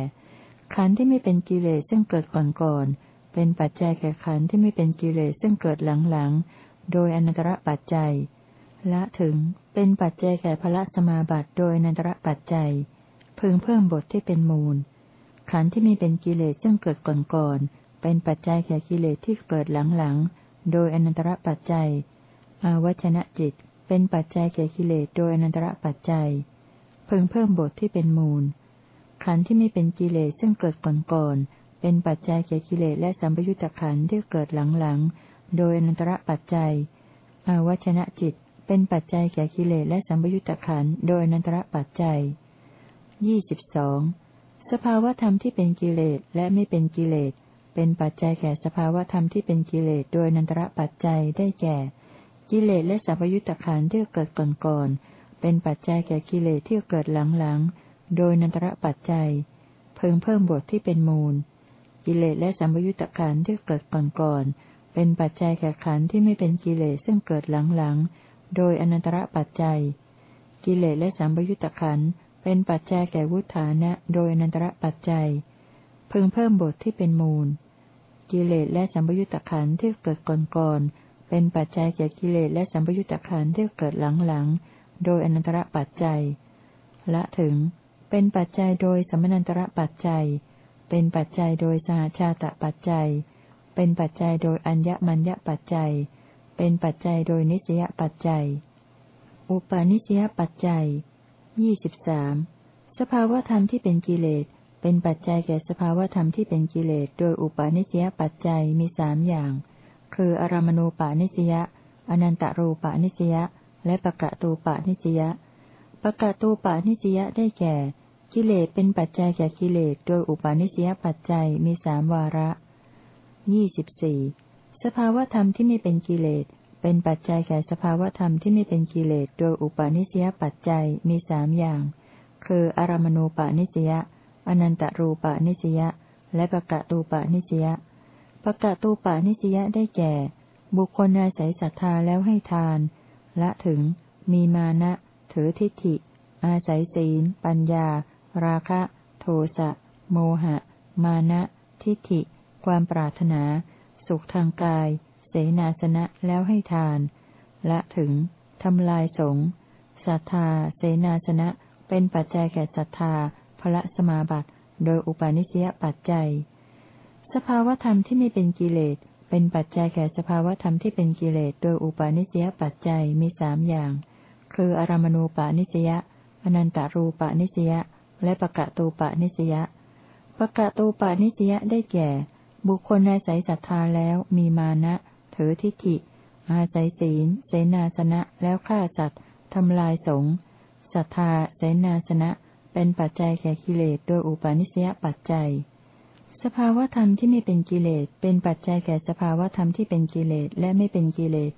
ขันธ์ที่ไม่เป็นกิเลสซึ่งเกิดก่อนๆเป็นปัจจัยแก่ขันธ์ที่ไม่เป็นกิเลสซึ่งเกิดหลังๆโดยอนันตระปัจจัย ละถึง เป็นปัจจัยแก่พระสมาบัติ โดยอนันตระปัจจัย พึงเพิ่มบทที่เป็นมูล ขันธ์ที่ไม่เป็นกิเลสซึ่งเกิดก่อนๆเป็นปัจจัยแก่กิเลสที่เกิดหลังๆโดยอนันตระปัจจัย อาวัชนะจิต เป็นปัจจัยแก่กิเลสโดยอนันตระปัจจัยพึงเพิ่มบทที่เป็นมูล ขันธ์ที่ไม่เป็นกิเลสซึ่งเกิดก่อนๆเป็นปัจจัยแก่กิเลสและสัมปยุตตะขันธ์ที่เกิดหลังๆโดยอนันตระปัจจัย อาวัชนะจิตเป็นปัจจัยแก่กิเลสและสัมยุญตขันโดยนันตระปัจจัยยี่สิบสองสภาวธรรมที่เป็นกิเลสและไม่เป็นกิเลส เป็นปัจจัยแก่สภาวธรรมที่เป็นกิเลสโดยนันตระปัจจัยได้แก่ กิเลสและสัมยุตขันที่เกิดก่อนก่อนเป็นปัจจัยแก่กิเลสที่เกิดหลังหลังโดยนันตระปัจจัย เพิ่มเพิ่มบทที่เป็นมูล กิเลสและสัมยุตขันที่เกิดก่อนก่อนเป็นปัจจัยแก่ขันที่ไม่เป็นกิเลสซึ่งเกิดหลังหลังโดยอนันตระปัจจัย กิเลสและสัมยุตตะขันเป็นปัจจัยแก่วุฒานะ โดยอนันตระปัจจัย เพึงเพิ่มบทที่เป็นมูล กิเลสและสัมยุตตะขันที่เกิดก่อนๆ เป็นปัจจัยแก่กิเลสและสัมปยุตตะขันที่เกิดหลังๆ โดยอนันตระปัจจัย ละถึง เป็นปัจจัยโดยสมนันตระปัจจัย เป็นปัจจัยโดยสหชาตะปัจจัย เป็นปัจจัยโดยอัญญมัญญปัจจัย เป็นปัจจัยโดยนิสยปัจจัย อุปาณิสยปัจจัยยี่สิบสามสภาวธรรมที่เป็นกิเลส เป็นปัจจัยแก่สภาวธรรมที่เป็นกิเลส โดยอุปาณิสยปัจจัยมีสามอย่าง คืออารมณูปาณิสยาอนันตรูปาณิสยาและปะกะตูปาณิสยาปะกะตูปาณิสยาได้แก่ กิเลสเป็นปัจจัยแก่กิเลสโดยอุปาณิสยปัจจัยมีสามวาระยี่สิบสี่สภาวธรรมที่ไม่เป็นกิเลสเป็นปัจจัยแก่สภาวธรรมที่ไม่เป็นกิเลสโดยอุปาณิสยปัจจัยมีสามอย่าง คืออารมณูปาณิสยาอนันตรูปาณิสยาและปะกะตูปาณิสยา ปะกะตูปาณิสยาได้แก่ บุคคลอาศัยศรัทธาแล้วให้ทาน ละถึง มีมานะ ถือทิฏฐิ อาศัยศีล ปัญญา ราคะ โทสะ โมหะ มานะ ทิฏฐิ ความปรารถนา สุขทางกาย เสนาสนะแล้วให้ทาน ละถึง ทำลายสงศรัทธา เสนาสนะ เป็นปัจจัยแก่ศรัทธาพระสมาบัติ โดยอุปาณิสยปัจจัย สภาวธรรมที่ไม่เป็นกิเลส เป็นปัจจัยแก่สภาวธรรมที่เป็นกิเลส โดยอุปาณิสยปัจจัยมีสามอย่าง คืออารมณูปาณิสยาอนันตารูปาณิสยาและปะกะตูปาณิสยาปะกะตูปาณิสยาได้แก่ บุคคลอาศัยศรัทธาแล้วมีมานะถือทิฏฐิ อาศัยศีล เสนาสนะแล้วฆ่าสัตว์ทำลายสงฆ์ศรัทธา เสนาสนะ เป็นปัจจัยแก่กิเลสโดยอุปาณิสยปัจจัย สภาวธรรมที่ไม่เป็นกิเลสเป็นปัจจัยแก่สภาวธรรมที่เป็นกิเลสและไม่เป็นกิเลส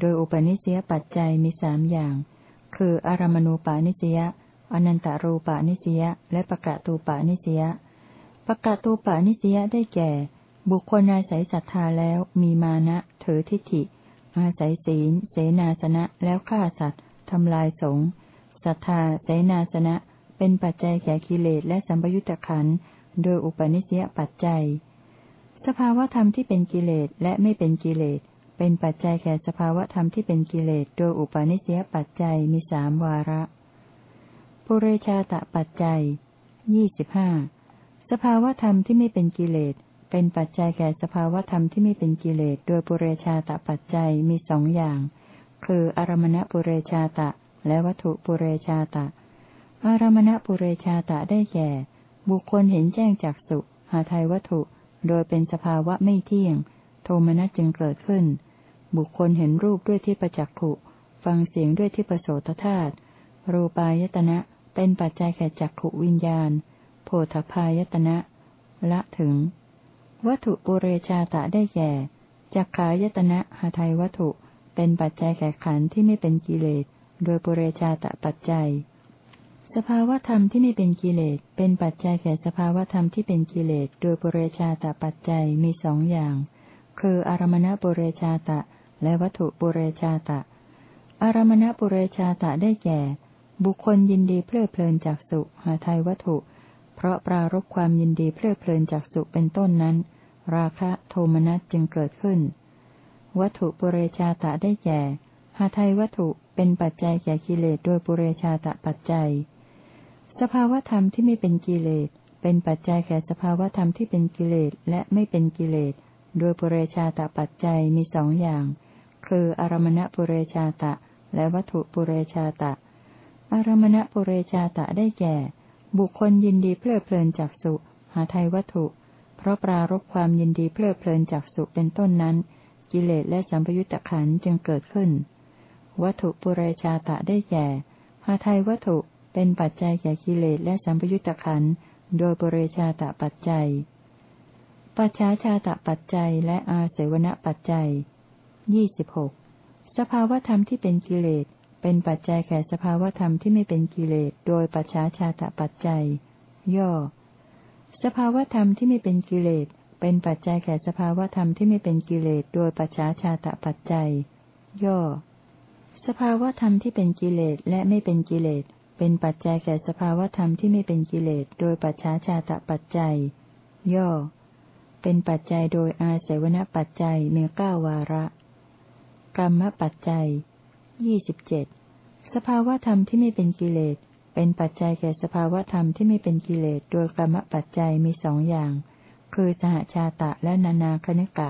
โดยอุปาณิสยปัจจัยมีสามอย่าง คืออารมณูปาณิสยาอนันตารูปาณิสยาและปะกะตูปาณิสยาปะกะตูปาณิสยาได้แก่ บุคคลอาศัยศรัทธาแล้วมีมานะ ถือทิฏฐิ อาศัยศีล เสนาสนะแล้วฆ่าสัตว์ทำลายสงฆ์ศรัทธา เสนาสนะ เป็นปัจจัยแก่กิเลสและสัมปยุตตะขัน โดยอุปนิสัยปัจจัย สภาวธรรมที่เป็นกิเลสและไม่เป็นกิเลส เป็นปัจจัยแก่สภาวธรรมที่เป็นกิเลส โดยอุปนิสัยปัจจัยมีสามวาระ ปุเรชาตปัจจัยยี่สิบห้าสภาวธรรมที่ไม่เป็นกิเลส เป็นปัจจัยแก่สภาวธรรมที่ไม่เป็นกิเลส โดยปุเรชาตปัจจัยมีสองอย่าง คืออารมณปุเรชาตะ และวัตถุปุเรชาตะ อารมณปุเรชาตะได้แก่ บุคคลเห็นแจ้งจากสุหาไทยวัตถุ โดยเป็นสภาวะไม่เที่ยง โทมนัสจึงเกิดขึ้น บุคคลเห็นรูปด้วยที่ประจักขุฟังเสียงด้วยที่ประโสตธาตุรูปายตนะเป็นปัจจัยแก่จักขุวิญญาณ โพธพายตนะ ละถึง วัตถุปุเรชาตะได้แก่จักขายตนะหาไทยวัตถุ เป็นปัจจัยแก่ขันธ์ที่ไม่เป็นกิเลส โดยปุเรชาตะปัจจัย สภาวธรรมที่ไม่เป็นกิเลส เป็นปัจจัยแก่สภาวธรรมที่เป็นกิเลส โดยปุเรชาตปัจจัยมีสองอย่าง คืออารมณปุเรชาตะ และวัตถุปุเรชาตะ อารมณปุเรชาตะได้แก่ บุคคลยินดีเพลิดเพลินจากสุหาไทยวัตถุ เพราะปรารบความยินดีเพลิดเพลินจากสุเป็นต้นนั้น ราคะโทมนัสจึงเกิดขึ้น วัตถุปุเรชาตะได้แก่หาไทยวัตถุเป็นปัจจัยแก่กิเลสโดยปุเรชาตะปัจจัย สภาวธรรมที่ไม่เป็นกิเลส เป็นปัจจัยแก่สภาวธรรมที่เป็นกิเลสและไม่เป็นกิเลส โดยปุเรชาตะปัจจัยมีสองอย่าง คืออารมณปุเรชาตะ และวัตถุปุเรชาตะ อารมณปุเรชาตะได้แก่ บุคคลยินดีเพลิดเพลินจากสุ หาไทยวัตถุ เพราะปรารบความยินดีเพลิดเพลินจากสุเป็นต้นนั้น กิเลสและสัมปยุตตะขันจึงเกิดขึ้น วัตถุปุเรชาตะได้แก่หาไทยวัตถุ เป็นปัจจัยแก่กิเลสและสัมปยุตตะขันโดยปุเรชาตะปัจจัย ปัจฉาชาตะปัจจัยและอาเสวณปัจจัยยี่สิบหกสภาวธรรมที่เป็นกิเลส เป็นปัจจัยแก่สภาวธรรมที่ไม่เป็นกิเลส โดยปัจฉาชาตะปัจจัย ย่อ สภาวธรรมที่ไม่เป็นกิเลส เป็นปัจจัยแก่สภาวธรรมที่ไม่เป็นกิเลส โดยปัจฉาชาตะปัจจัย ย่อ สภาวธรรมที่เป็นกิเลสและไม่เป็นกิเลส เป็นปัจจัยแก่สภาวธรรมที่ไม่เป็นกิเลสโดยปัจฉาชาตะปัจจัย ย่อ เป็นปัจจัยโดยอาศัยวณปัจจัยมีเก้าวาระ กรรมปัจจัยยี่สิบเจ็ดสภาวธรรมที่ไม่เป็นกิเลส เป็นปัจจัยแก่สภาวธรรมที่ไม่เป็นกิเลสโดยกรรมปัจจัยมีสองอย่าง คือสหชาตะและนานาคณิกะ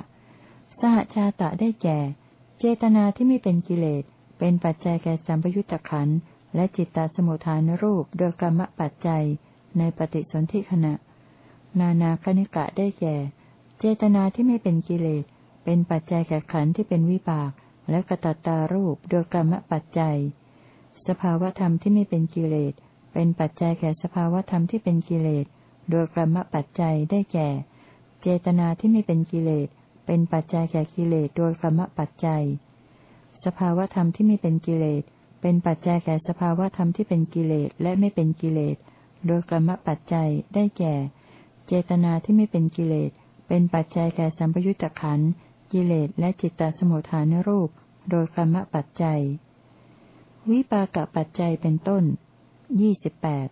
สหชาตะได้แก่ เจตนาที่ไม่เป็นกิเลส เป็นปัจจัยแก่สัมปยุตตะขัน และจิตตสมุทฐานรูปโดยกรรมปัจจัยในปฏิสนธิขณะ นานาคณิกะได้แก่ เจตนาที่ไม่เป็นกิเลส เป็นปัจจัยแก่ขันที่เป็นวิบาก และกระตัตตารูปโดยกรรมปัจจัย สภาวธรรมที่ไม่เป็นกิเลส เป็นปัจจัยแก่สภาวธรรมที่เป็นกิเลส โดยกรรมปัจจัยได้แก่ เจตนาที่ไม่เป็นกิเลส เป็นปัจจัยแก่กิเลสโดยกรรมปัจจัย สภาวธรรมที่ไม่เป็นกิเลสเเป็นปัจจัยแก่สภาวธรรมที่เป็นกิเลสและไม่เป็นกิเลส โดยกรรมปัจจัยได้แก่ เจตนาที่ไม่เป็นกิเลส เป็นปัจจัยแก่สัมปยุตตะขันกิเลสและจิตตสมุทฐานรูป โดยกรรมปัจจัย วิปากปัจจัยเป็นต้นยี่สิบแปด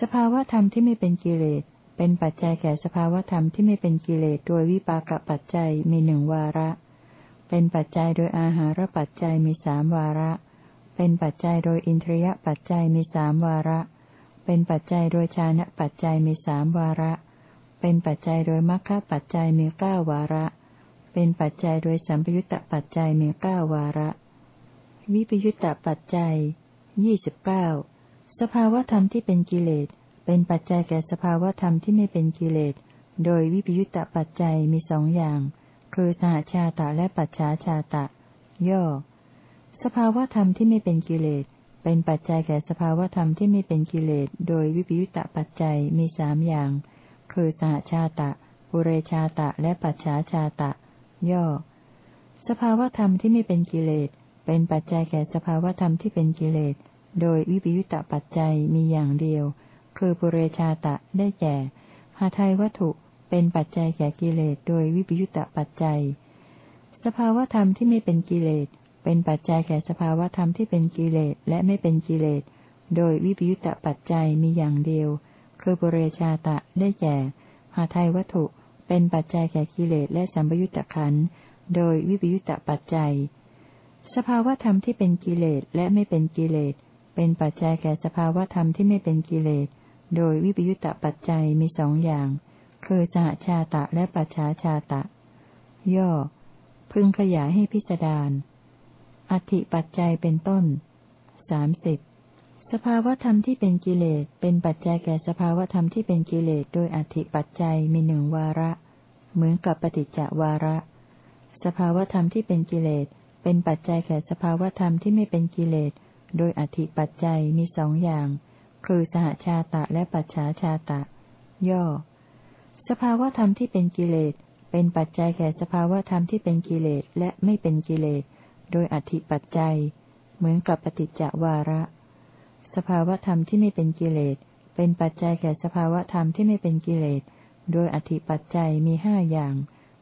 สภาวธรรมที่ไม่เป็นกิเลส เป็นปัจจัยแก่สภาวธรรมที่ไม่เป็นกิเลส โดยวิปากปัจจัยมีหนึ่งวาระ เป็นปัจจัยโดยอาหารปัจจัยมีสามวาระ เป็นปัจจัยโดยอินทรียปัจจัยมีสามวาระ เป็นปัจจัยโดยชานะปัจจัยมีสามวาระ เป็นปัจจัยโดยมรรคปัจจัยมีเก้าวาระ เป็นปัจจัยโดยสัมปยุตตปัจจัยมีเก้าวาระ วิปยุตตปัจจัยยี่สิบเก้าสภาวธรรมที่เป็นกิเลส เป็นปัจจัยแก่สภาวธรรมที่ไม่เป็นกิเลส โดยวิปยุตตปัจจัยมีสองอย่าง คือสหชาตะและปัจฉาชาตะ ย่อ สภาวธรรมที่ไม่เป็นกิเลส เป็นปัจจัยแก่สภาวธรรมที่ไม่เป็นกิเลส โดยวิปยุตตะปัจจัยมีสามอย่าง คือสหชาตะ ปุเรชาตะ และปัจฉาชาตะ ย่อ สภาวธรรมที่ไม่เป็นกิเลส เป็นปัจจัยแก่สภาวธรรมที่เป็นกิเลส โดยวิปยุตตะปัจจัยมีอย่างเดียว คือปุเรชาตะ ได้แก่ หาไทยวัตถุ เป็นปัจจัยแก่กิเลส โดยวิปยุตตปัจจัย สภาวธรรมที่ไม่เป็นกิเลส เป็นปัจจัยแก่สภาวธรรมที่เป็นกิเลสและไม่เป็นกิเลส โดยวิปยุตตปัจจัยมีอย่างเดียว คือปุเรชาตะได้แก่หาไทยวัตถุ เป็นปัจจัยแก่กิเลสและสัมปยุตตะขัน โดยวิปยุตตปัจจัย สภาวธรรมที่เป็นกิเลสและไม่เป็นกิเลส เป็นปัจจัยแก่สภาวธรรมที่ไม่เป็นกิเลส โดยวิปยุตตปัจจัยมีสองอย่าง คือสหชาตะและปัจฉาชาตะ ย่อ พึงขยายให้พิสดาร อธิปัจจัยเป็นต้นสามสิบสภาวธรรมที่เป็นกิเลสเป็นปัจจัยแก่สภาวธรรมที่เป็นกิเลสโดยอธิปัจจัยมีหนึ่งวาระ เหมือนกับปฏิจจวาระ สภาวธรรมที่เป็นกิเลสเป็นปัจจัยแก่สภาวธรรมที่ไม่เป็นกิเลสโดยอธิปัจจัยมีสองอย่าง คือสหชาตะและปัจฉาชาตะ ย่อ สภาวธรรมที่เป็นกิเลสเป็นปัจจัยแก่สภาวธรรมที่เป็นกิเลสและไม่เป็นกิเลส โดยอธิปัจจัย เหมือนกับปฏิจจวาระ สภาวธรรมที่ไม่เป็นกิเลส เป็นปัจจัยแก่สภาวธรรมที่ไม่เป็นกิเลส โดยอธิปัจจัยมีห้าอย่าง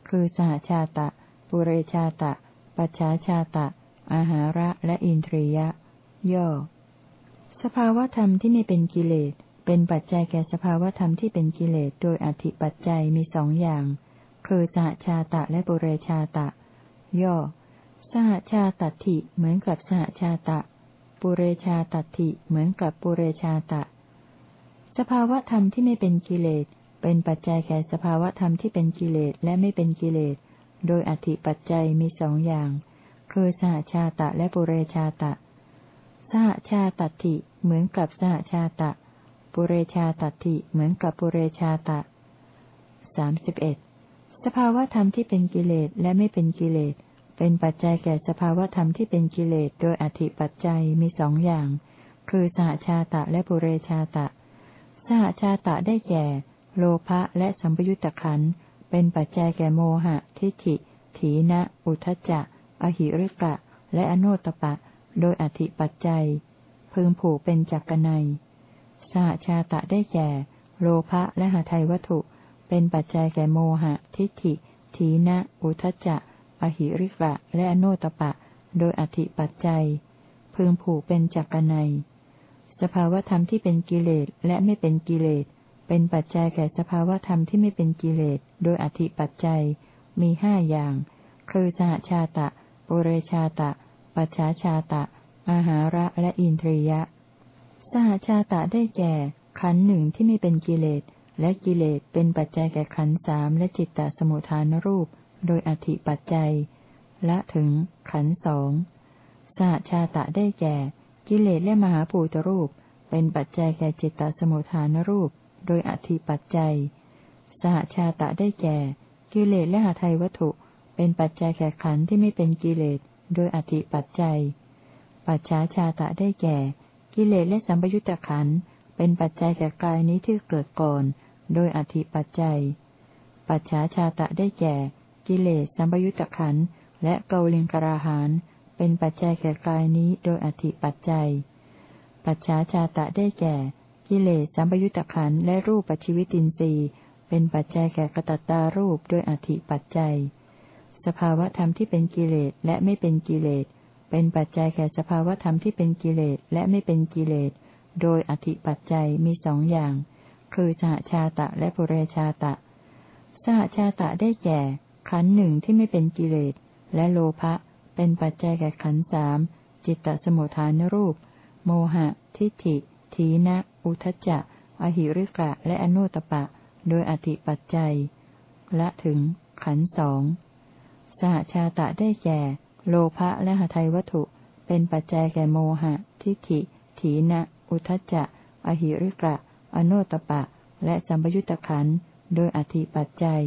คือสหชาตะ ปุเรชาตะ ปัจฉาชาตะ อาหาระและอินทรียะ ย่อ สภาวธรรมที่ไม่เป็นกิเลส เป็นปัจจัยแก่สภาวธรรมที่เป็นกิเลส โดยอธิปัจจัยมีสองอย่าง คือสหชาตะและปุเรชาตะ ย่อ สหชาตถิเหมือนกับสหชาตะ ปุเรชาตัติเหมือนกับปุเรชาตะ สภาวธรรมที่ไม่เป็นกิเลส เป็นปัจจัยแก่สภาวธรรมที่เป็นกิเลสและไม่เป็นกิเลส โดยอธิปัจจัยมีสองอย่าง คือสหชาตะและปุเรชาตะ สหชาตัติเหมือนกับสหชาตะ ปุเรชาตัติเหมือนกับปุเรชาตะสามสิบเอ็ดสภาวธรรมที่เป็นกิเลสและไม่เป็นกิเลส เป็นปัจจัยแก่สภาวธรรมที่เป็นกิเลสโดยอธิปัจจัยมีสองอย่าง คือสหชาตะและปุเรชาตะ สหชาตะได้แก่ โลภะและสัมปยุตตะขันเป็นปัจจัยแก่โมหะ ทิฏฐิ ถีนะ อุทจจะ อหิริกะ และอโนตปะ โดยอธิปัจจัย พึงผูกเป็นจักรนัยสหชาตะได้แก่ โลภะและหาไทยวัตถุ เป็นปัจจัยแก่โมหะ ทิฏฐิ ถีนะ อุทจจะ อหิริกะ และอโนตปะ โดยอธิปัจจัย พึงผูกเป็นจักรนัยสภาวธรรมที่เป็นกิเลสและไม่เป็นกิเลส เป็นปัจจัยแก่สภาวธรรมที่ไม่เป็นกิเลส โดยอธิปัจจัย มีห้าอย่าง คือสหชาตะ ปุเรชาตะ ปัจฉาชาตะ อาหาระและอินทรียะ สหชาตะได้แก่ ขันหนึ่งที่ไม่เป็นกิเลส และกิเลสเป็นปัจจัยแก่ขันสามและจิตตสมุทฐานรูป โดยอธิปัจจัย ละถึง ขันสองสหชาตะได้แก่ กิเลสและมหาภูตรูป เป็นปัจจัยแก่จิตตสมุทฐานรูป โดยอธิปัจจัย สหชาตะได้แก่ กิเลสและหาไทยวัตถุ เป็นปัจจัยแก่ขันที่ไม่เป็นกิเลส โดยอธิปัจจัย ปัจฉาชาตะได้แก่ กิเลสและสัมปยุตตะขันเป็นปัจจัยแก่กายนี้ที่เกิดก่อน โดยอธิปัจจัย ปัจฉาชาตะได้แก่ กิเลสสัมปยุตตะขันและเกาลิงกราหานเป็นปัจจัยแก่กายนี้โดยอธิปัจจัย ปัจฉาชาตะได้แก่ กิเลสสัมปยุตตะขันและรูปปัจจิวิตินทรีย์เป็นปัจจัยแก่กตัตตารูปโดยอธิปัจจัย สภาวธรรมที่เป็นกิเลสและไม่เป็นกิเลส เป็นปัจจัยแก่สภาวธรรมที่เป็นกิเลสและไม่เป็นกิเลส โดยอธิปัจจัยมีสองอย่าง คือสหชาตะและปุเรชาตะ สหชาตะได้แก่ ขันหนึ่งที่ไม่เป็นกิเลส และโลภะเป็นปัจจัยแก่ขันสามจิตตสมุทฐานรูป โมหะ ทิฏฐิ ทีนะ อุทจจะ อหิริกะ และอนุตปะ โดยอธิปัจจัย ละถึง ขันสองสหชาตะได้แก่ โลภะและหทัยวัตถุ เป็นปัจจัยแก่โมหะ ทิฏฐิ ถีนะ อุทจจะ อหิริกะอนุตปะ และสัมปยุตตะขันโดยอธิปัจจัย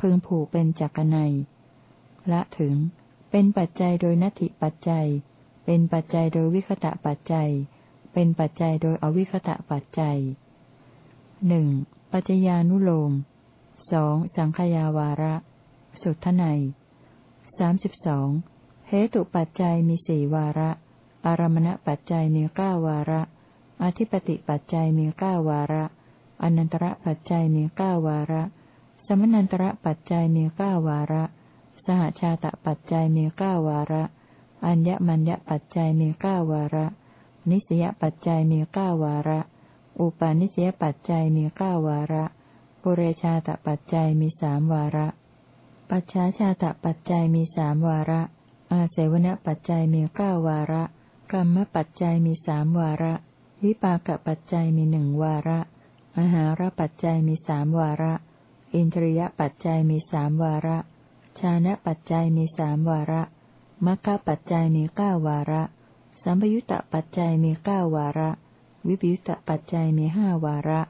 พึงผูกเป็นจักรนัยละถึง เป็นปัจจัยโดยนัตถิปัจจัย เป็นปัจจัยโดยวิคตะปัจจัย เป็นปัจจัยโดยอวิคตะปัจจัยหนึ่งปัจจญานุโลมสองสังขยาวาระ สุทไนสามสิบสองเหตุปัจจัยมีสี่วาระ อารมณปัจจัยมีเก้าวาระ อธิปติปัจจัยมีเก้าวาระ อนันตระปัจจัยมีเก้าวาระ สมนันตระปัจจัยมีเก้าวาระ สหชาตะปัจจัยมีเก้าวาระ อัญญมัญญปัจจัยมีเก้าวาระ นิสยปัจจัยมีเก้าวาระ อุปาณิสยปัจจัยมีเก้าวาระ ปุเรชาตะปัจจัยมีสามวาระ ปัจฉาชาตะปัจจัยมีสามวาระ อาเสวนปัจจัยมีเก้าวาระ กรรมปัจจัยมีสามวาระ วิปากปัจจัยมีหนึ่งวาระอาหารปัจจัยมีสามวาระ อินทรียปัจจัยมีสามวาระ ชานะปัจจัยมีสามวาระมัคคะปัจจัยมีเก้าวาระ สัมปยุตตปัจจัยมีเก้าวาระ วิปยุตตปัจจัยมีห้าวาระ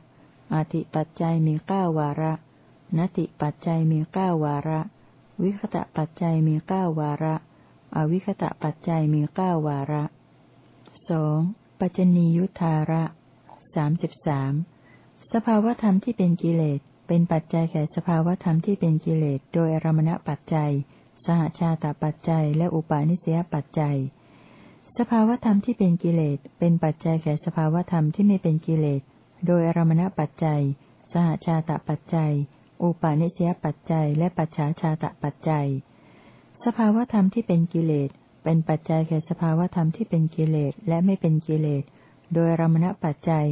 อาติปัจจัยมีเก้าวาระ นติปัจจัยมีเก้าวาระ วิคตะปัจจัยมีเก้าวาระ อวิคตะปัจจัยมีเก้าวาระสองปัจจนียุทธาระสามสิบสามสภาวธรรมที่เป็นกิเลส เป็นปัจจัยแก่สภาวธรรมที่เป็นกิเลสโดยอารมณปัจจัย สหชาตปัจจัย และอุปาณิสยปัจจัย สภาวธรรมที่เป็นกิเลสเป็นปัจจัยแก่สภาวธรรมที่ไม่เป็นกิเลสโดยอารมณปัจจัย สหชาตปัจจัย อุปาณิสยปัจจัย และปัจฉาชาตปัจจัย สภาวธรรมที่เป็นกิเลสเป็นปัจจัยแก่สภาวธรรมที่เป็นกิเลสและไม่เป็นกิเลสโดยอารมณปัจจัย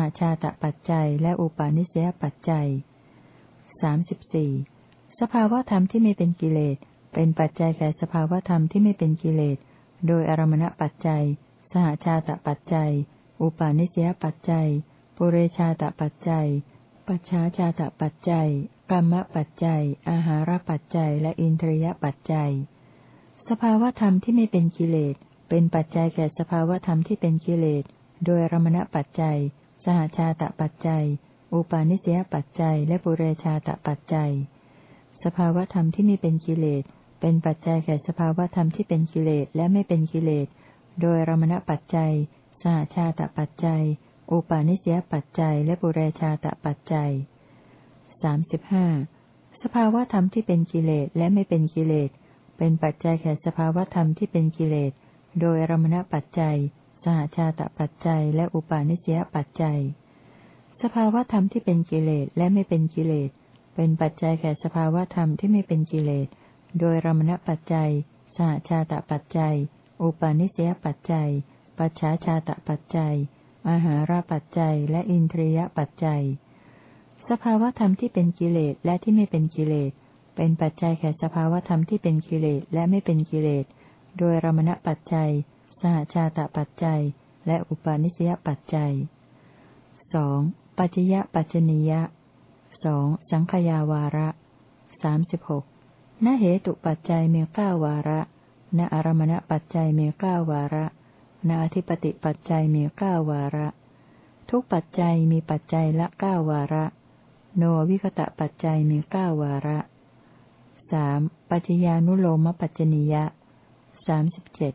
หชาตปัจจัยและอุปาณิสยปัจจัยสามสิบสี่สภาวธรรมที่ไม่เป็นกิเลส เป็นปัจจัยแก่สภาวธรรมที่ไม่เป็นกิเลส โดยอารมณปัจจัย สหชาตปัจจัย อุปาณิสยปัจจัย ปุเรชาตปัจจัย ปัจฉาชาตปัจจัยกรรมปัจจัย อาหารปัจจัย และอินทรียปัจจัย สภาวธรรมที่ไม่เป็นกิเลส เป็นปัจจัยแก่สภาวธรรมที่เป็นกิเลส โดยอรมณปัจจัย สหชาตปัจจัย อุปาณิสยปัจจัย และปุเรชาตปัจจัย สภาวธรรมที่ไม่เป็นกิเลส เป็นปัจจัยแก่สภาวธรรมที่เป็นกิเลสและไม่เป็นกิเลส โดยรมณปัจจัย สหชาตปัจจัย อุปาณิสยปัจจัย และปุเรชาตปัจจัยสามสิบห้าสภาวธรรมที่เป็นกิเลสและไม่เป็นกิเลส เป็นปัจจัยแก่สภาวธรรมที่เป็นกิเลส โดยรมณปัจจัย สหชาตปัจจัย และอุปาณิสยปัจจัย สภาวธรรมที่เป็นกิเลสและไม่เป็นกิเลส เป็นปัจจัยแก่สภาวธรรมที่ไม่เป็นกิเลส โดยรมณปัจจัย สหชาตปัจจัย อุปาณิสยปัจจัย ปัจฉาชาตปัจจัย อาหารปัจจัย และอินทรียปัจจัย สภาวธรรมที่เป็นกิเลสและที่ไม่เป็นกิเลส เป็นปัจจัยแก่สภาวธรรมที่เป็นกิเลสและไม่เป็นกิเลส โดยรมณปัจจัย สหชาตปัจจัย และอุปาณิสยปัจจัยสองปัจยะปัจจนิยะสองสังขยาวาระสามสิบหกณเหตุปัจจัยมีเก้าวาระณอารมณปัจจัยมีเก้าวาระณอธิปติปัจจัยมีเก้าวาระ ทุกปัจจัยมีปัจจัยละเก้าวาระ โนวิคตะปัจจัยมีเก้าวาระสามปัจจญานุโลมปัจจนิยะสามสิบเจ็ด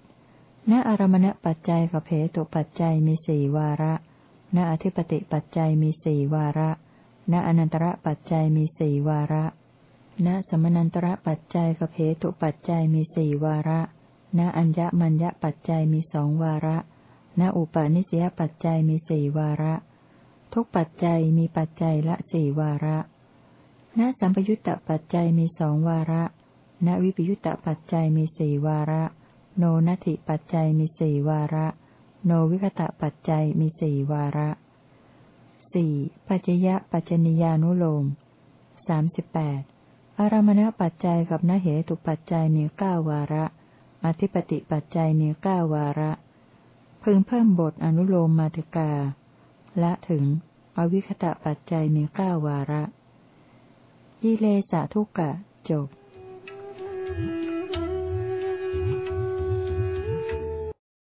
ณอารมณปัจจัยกับเพตุปัจจัยมีสี่วาระ ณอธิปติปัจจัยมีสี่วาระ ณอนันตระปัจจัยมีสี่วาระ ณสมนันตระปัจจัยกับเพตุปัจจัยมีสี่วาระ ณอัญญมัญญปัจจัยมีสองวาระ ณอุปาณิสยปัจจัยมีสี่วาระ ทุกปัจจัยมีปัจจัยละสี่วาระ ณสัมปยุตตปัจจัยมีสองวาระ ณวิปยุตตปัจจัยมีสี่วาระ โนนัตถิปัจจัยมีสี่วาระ โนวิคตะปัจจัยมีสี่วาระสี่ปัจจยะปัจจนิยานุโลมสามสิบแปดอารมณปัจจัยกับนเหตุปัจจัยมีเก้าวาระ อธิปติปัจจัยมีเก้าวาระ พึงเพิ่มบทอนุโลมมาติกา และถึง อวิคตะปัจจัยมีเก้าวาระยิเลสะทุกกะจบ